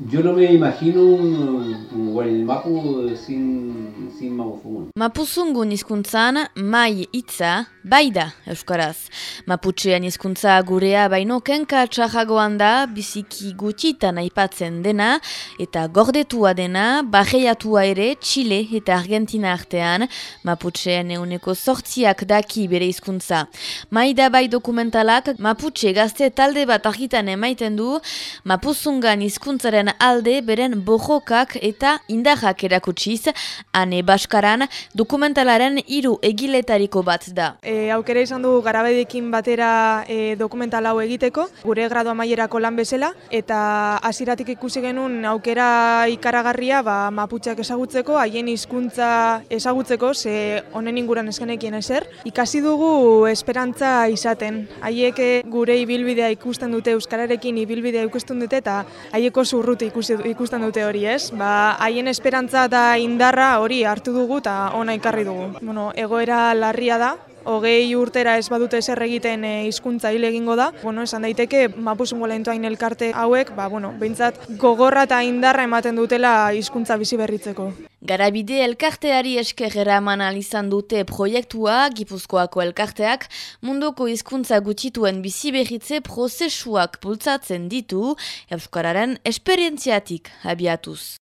Yo no me imagino un, un Guaymapu sin, sin Mapuzungun. Mapuzungun hizkuntzan mai hitza bai da euskaraz. Maputxean hizkuntza gurea baino kenka txajagoan da biziki gutxitan aipatzen dena eta gordetua dena barreiatua ere Chile eta Argentina artean Maputxean euneko sortziak daki bere hizkuntza. Mai da bai dokumentalak Maputxe gazte talde bat argitan emaiten du Mapuzungan hizkuntzaren alde beren bojokak eta indarrak erakutsiz, ane baskaran dokumentalaren hiru egiletariko bat da. E, aukera izan du garabedekin batera e, dokumental hau egiteko, gure gradu amaierako lan bezala, eta hasiratik ikusi genuen aukera ikaragarria ba, maputxeak ezagutzeko, haien hizkuntza ezagutzeko, ze honen inguran eskenekien ezer. Ikasi dugu esperantza izaten. Haiek gure ibilbidea ikusten dute, euskararekin ibilbidea ikusten dute, eta haieko zurruti ikusten dute hori, ez? Ba, haien esperantza eta indarra hori hartu dugu eta ona ikarri dugu. Bueno, egoera larria da, hogei urtera ez badute zer egiten e, hizkuntza hile egingo da. Bueno, esan daiteke mapuzungo lehentuain elkarte hauek, ba, bueno, behintzat gogorra eta indarra ematen dutela hizkuntza bizi berritzeko. Garabide elkarteari esker eraman izan dute proiektua, Gipuzkoako elkarteak, munduko hizkuntza gutxituen bizi berritze prozesuak bultzatzen ditu, Euskararen esperientziatik abiatuz.